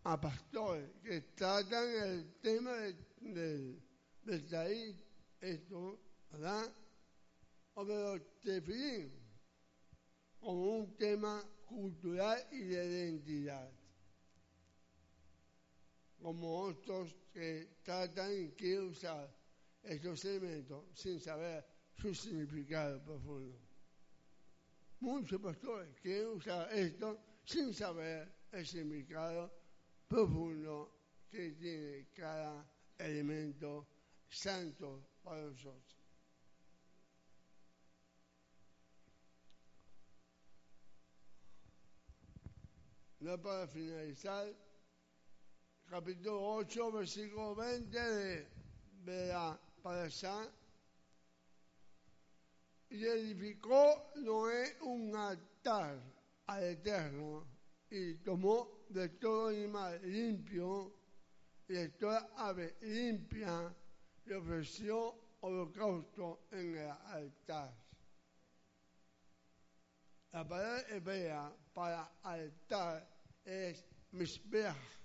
a pastores que tratan el tema del, del, esto, ¿verdad? O los tefilín, como un tema cultural y de identidad como otros que tratan y quieren usar estos elementos sin saber su significado profundo. Muchos pastores quieren usar esto sin saber el significado profundo que tiene cada elemento santo para nosotros. No para finalizar, capítulo 8, versículo 20 de, la Parashá. Y edificó Noé un altar al Eterno y tomó de todo animal limpio y de toda ave limpia y ofreció holocausto en el altar. La palabra hebrea para altar es misbeach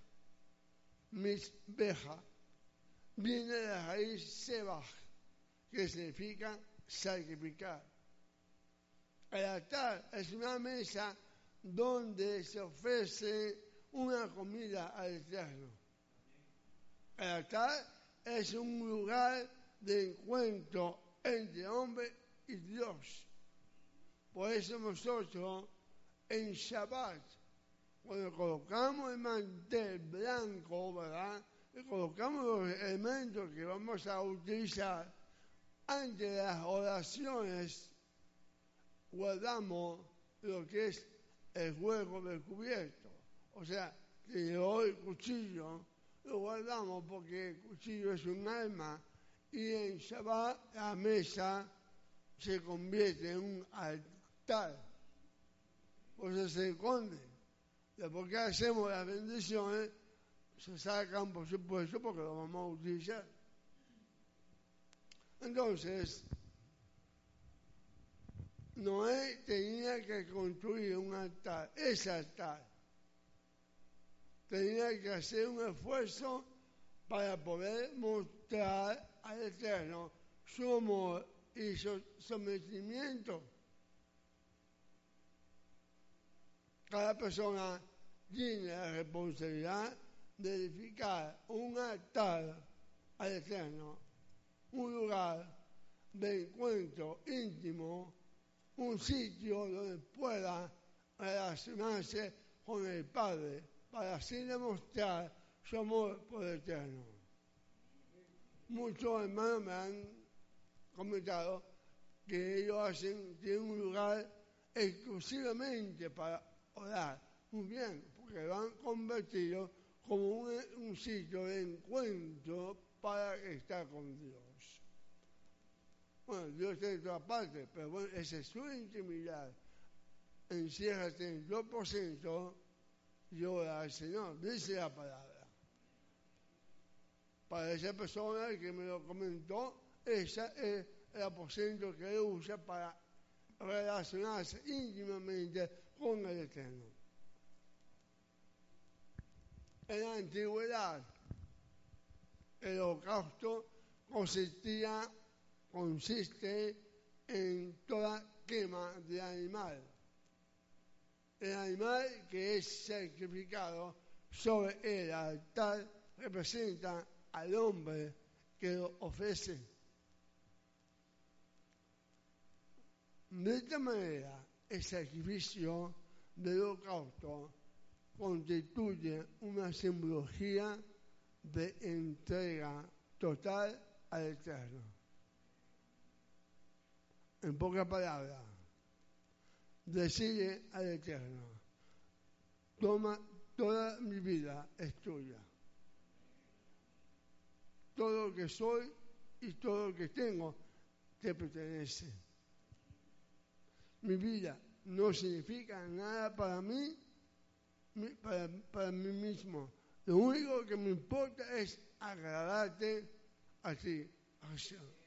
misbeja, viene de la raíz sebaj, que significa sacrificar. El altar es una mesa donde se ofrece una comida al Eterno. El altar es un lugar de encuentro entre hombre y Dios. Por eso nosotros en Shabbat cuando colocamos el mantel blanco, ¿verdad? Y colocamos los elementos que vamos a utilizar ante las oraciones, guardamos lo que es el juego del cubierto. O sea, que hoy el cuchillo lo guardamos porque el cuchillo es un alma y en Shabbat la mesa se convierte en un altar. Por eso se esconde. Después que hacemos las bendiciones, se sacan, por supuesto, porque lo vamos a utilizar. Entonces, Noé tenía que construir un altar, ese altar. Tenía que hacer un esfuerzo para poder mostrar al Eterno su amor y su sometimiento. Cada persona tiene la responsabilidad de edificar un altar al Eterno, un lugar de encuentro íntimo, un sitio donde pueda relacionarse con el Padre para así demostrar su amor por el Eterno. Muchos hermanos me han comentado que ellos hacen, tienen un lugar exclusivamente para orar. Muy bien, porque lo han convertido como un, un sitio de encuentro para estar con Dios. Bueno, Dios está en todas partes, pero bueno, esa es su intimidad. Enciérrate en 2%, yo al Señor, dice la palabra. Para esa persona que me lo comentó, ese es el aposento que él usa para relacionarse íntimamente con el Eterno. En la antigüedad, el holocausto consistía, consiste en toda quema de animal. El animal que es sacrificado sobre el altar representa al hombre que lo ofrece. De esta manera, el sacrificio del holocausto constituye una simbología de entrega total al Eterno. En pocas palabras, decide al Eterno, toma toda mi vida es tuya. Todo lo que soy y todo lo que tengo te pertenece. Mi vida no significa nada para mí, para, mí mismo. Lo único que me importa es agradarte a ti, Hashem.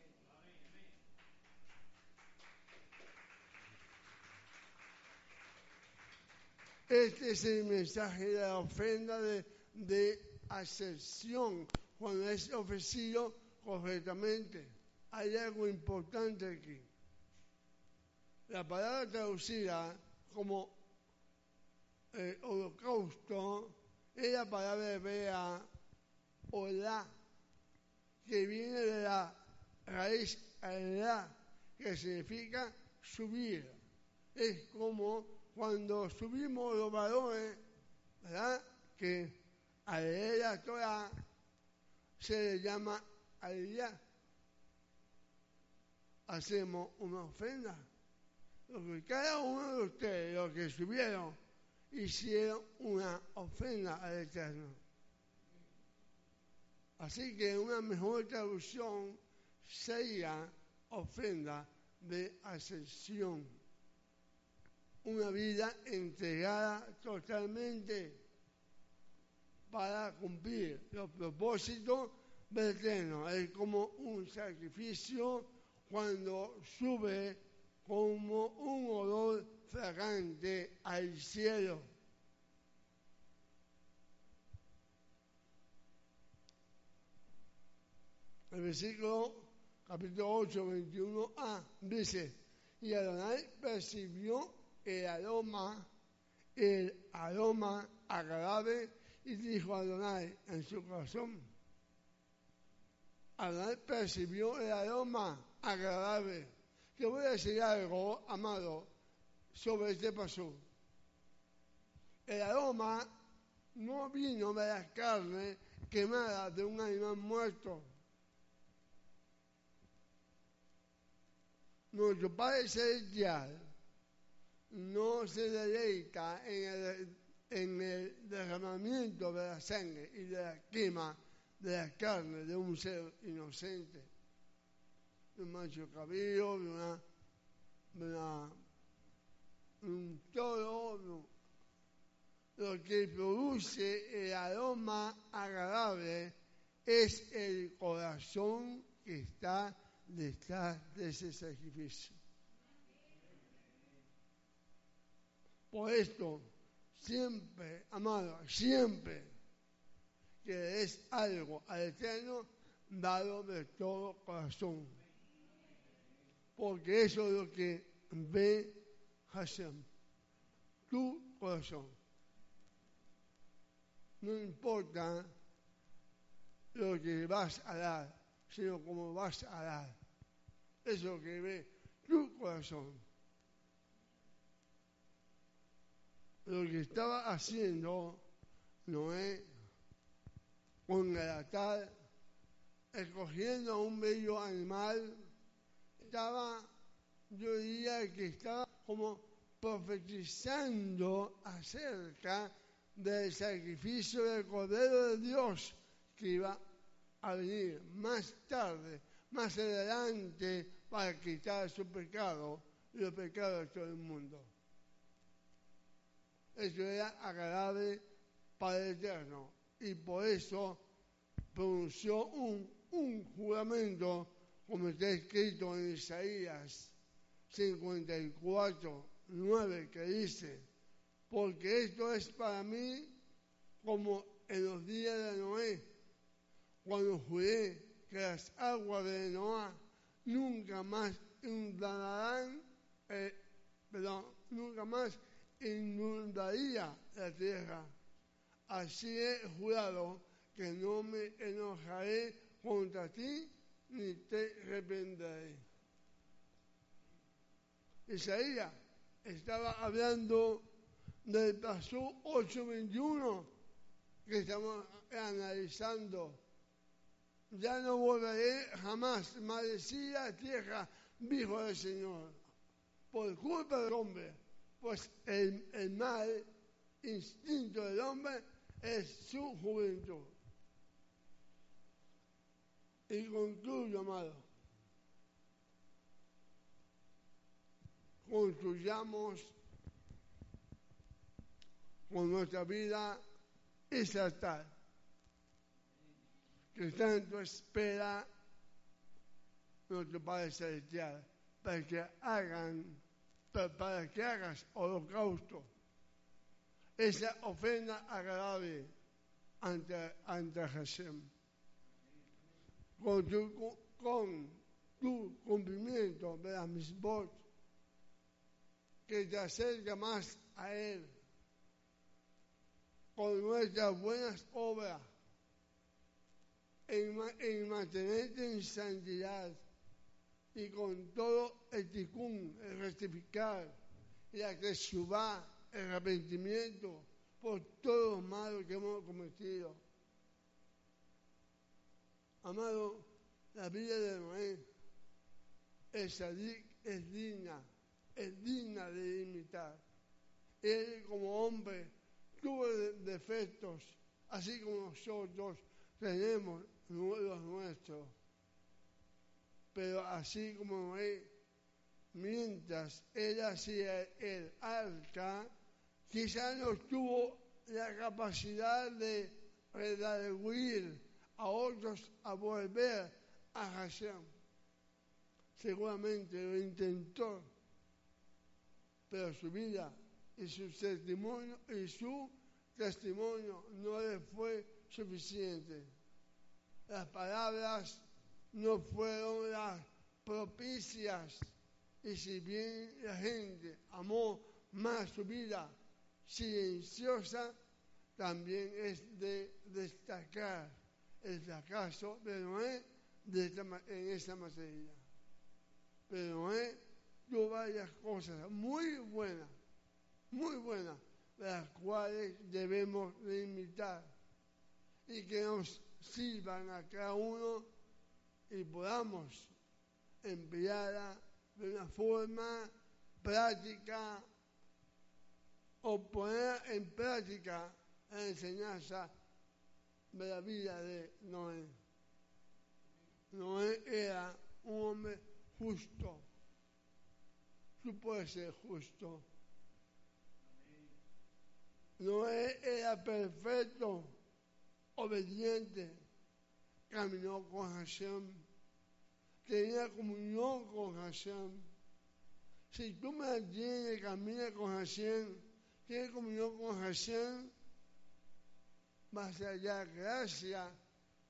Este es el mensaje de la ofrenda de, de cuando es ofrecido correctamente. Hay algo importante aquí. La palabra traducida como eh, holocausto es la palabra hebrea hola, que viene de la raíz alá, que significa subir. Es como cuando subimos los valores, ¿verdad? Que a leer la Torah se le llama aliyah. Hacemos una ofrenda. Lo que cada uno de ustedes, los que subieron, hicieron una ofrenda al Eterno. Así que una mejor traducción sería ofrenda de ascensión. Una vida entregada totalmente para cumplir los propósitos del Eterno. Es como un sacrificio cuando sube como un olor fragante al cielo. El versículo capítulo 8, 21a dice, y Adonai percibió el aroma, el aroma agradable y dijo Adonai en su corazón, Adonai percibió el aroma agradable. Que voy a decir algo, amado, sobre este paso. El aroma no vino de la carne quemada de un animal muerto. Nuestro Padre Celestial no se deleita en el, en el derramamiento de la sangre y de la quema de la carne de un ser inocente, de un macho cabello, de una, una un todo lo que produce el aroma agradable es el corazón que está detrás de ese sacrificio. Por esto, siempre, amado, siempre que es algo al Eterno, dado de todo corazón. Porque eso es lo que ve Hashem, tu corazón. No importa lo que vas a dar, sino cómo vas a dar. Eso que ve tu corazón. Lo que estaba haciendo Noé con altar, escogiendo un bello animal, estaba, yo diría que estaba como profetizando acerca del sacrificio del Cordero de Dios que iba a venir más tarde, más adelante, para quitar su pecado y los pecados de todo el mundo. Eso era agradable para el Eterno y por eso pronunció un, un juramento, como está escrito en Isaías 54, 9, que dice, porque esto es para mí como en los días de Noé, cuando juré que las aguas de Noé nunca más inundarán, eh, perdón, nunca más inundaría la tierra. Así he jurado que no me enojaré contra ti ni te reprenderé. Isaías estaba hablando del paso 821 que estamos analizando. Ya no volveré jamás, maldecida tierra, dijo el Señor, por culpa del hombre, pues el, mal instinto del hombre es su juventud. Y concluyo, amado. Construyamos con nuestra vida estatal que tanto espera nuestro Padre Celestial para que hagan, para que hagas holocausto, esa ofrenda agradable ante, ante Hashem. Con tu, cumplimiento de las misbot, que te acerca más a Él, con nuestras buenas obras, en, en mantenerte en santidad y con todo el ticún, el rectificar, la que el arrepentimiento por todo lo malo que hemos cometido. Amado, la vida de Noé es, es digna, es digna de imitar. Él como hombre tuvo defectos, así como nosotros tenemos los nuestros. Pero así como mientras él hacía el arca, quizás no tuvo la capacidad de redarguir a otros a volver a Hashem. Seguramente lo intentó, pero su vida y su testimonio y su testimonio no le fue suficiente. Las palabras no fueron las propicias y si bien la gente amó más su vida silenciosa, también es de destacar el fracaso de Noé de esta, en esta materia. Pero Noé tuvo varias cosas muy buenas, muy buenas, las cuales debemos de imitar y que nos sirvan a cada uno y podamos emplearla de una forma práctica o poner en práctica la enseñanza de la vida de Noé. Noé era un hombre justo. Tú puedes ser justo. Noé era perfecto, obediente, caminó con Hashem, tenía comunión con Hashem. Si tú mantienes, caminas con Hashem, tiene comunión con Hashem, más allá gracia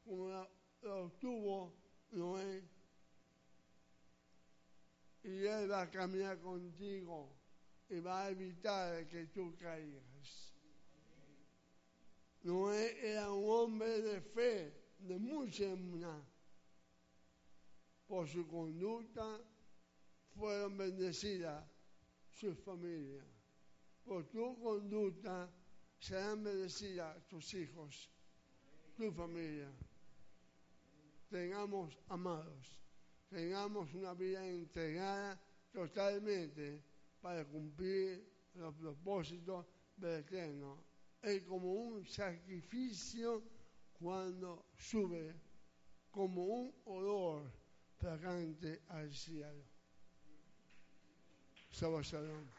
como lo, lo obtuvo Noé. Y Él va a caminar contigo y va a evitar que tú caigas. Noé era un hombre de fe, de mucha emuná. Por su conducta fueron bendecidas sus familias. Por tu conducta serán bendecidas tus hijos, tu familia. Tengamos amados, tengamos una vida entregada totalmente para cumplir los propósitos del Eterno. Es como un sacrificio cuando sube, como un olor fragante al cielo. Shabbat Shalom.